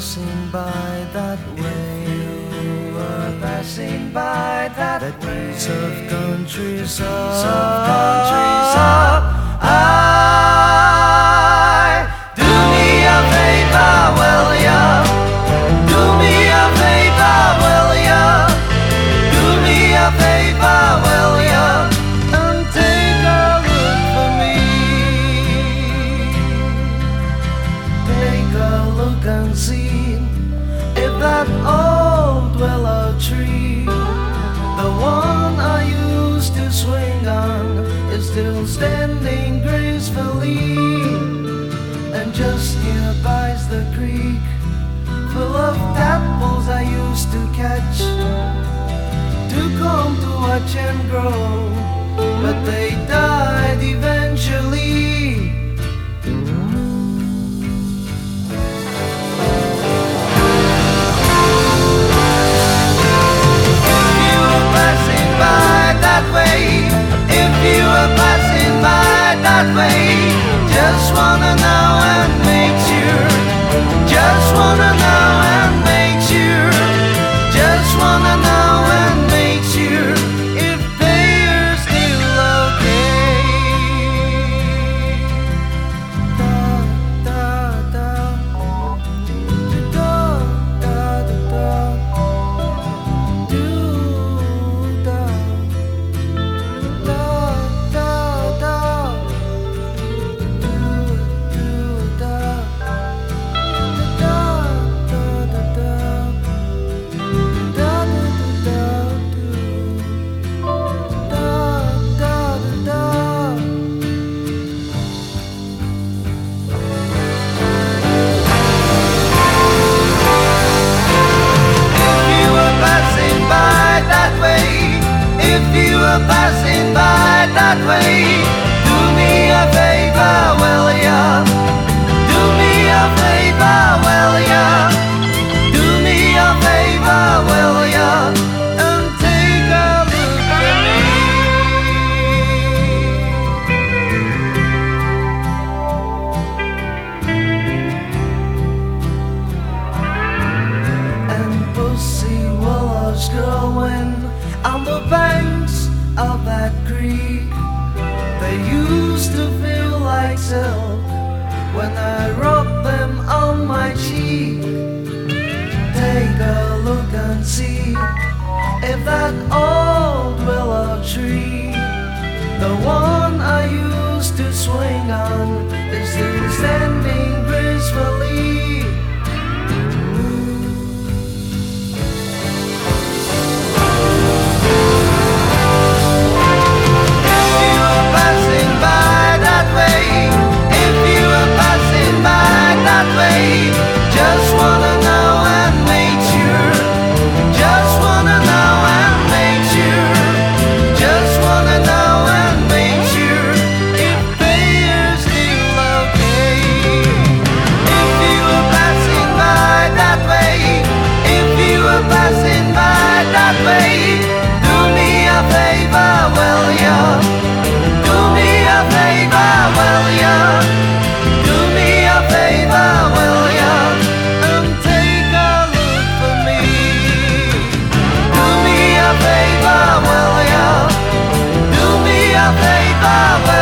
passing by that way. You were passing by that the way. of countries. Of countryside. Full of tadpoles I used to catch, to come to watch and grow, but they died eventually. Pussy willows growing on the banks of that creek. They used to feel like silk when I rubbed them on my cheek. Take a look and see if that old willow tree, the one I used to swing on, is gracefully. Love.